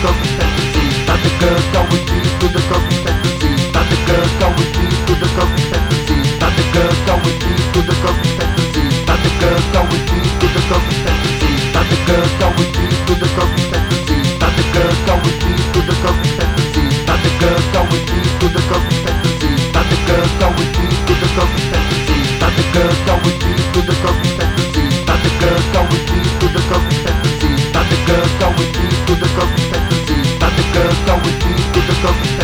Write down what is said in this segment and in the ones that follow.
focus Stock.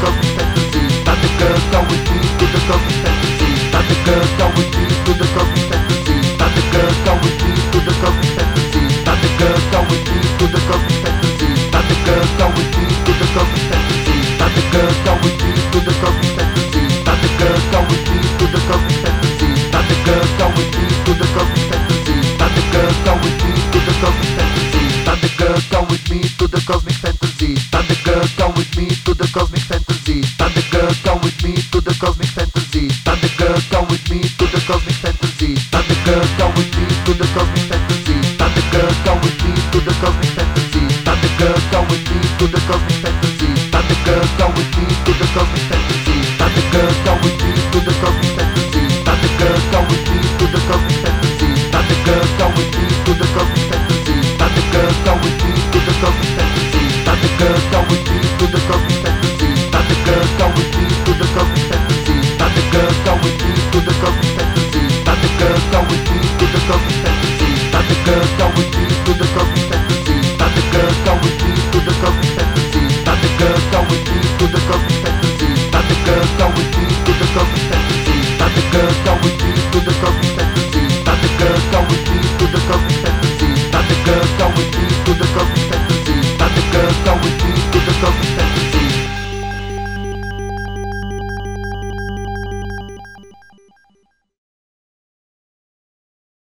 go consistency. The girls going deep through the go consistency. Not the girls going deep through the go consistency. Not the girls going the go consistency. Not the girls going the go consistency. Not the girls going deep through the go consistency. fantasy. Thunder girl, come with me to the cosmic fantasy. Thunder girl, come with me to the cosmic fantasy. Thunder girl, come with me to the cosmic fantasy. Thunder girl, come with me to the cosmic fantasy. Thunder girl, come with me to the cosmic fantasy.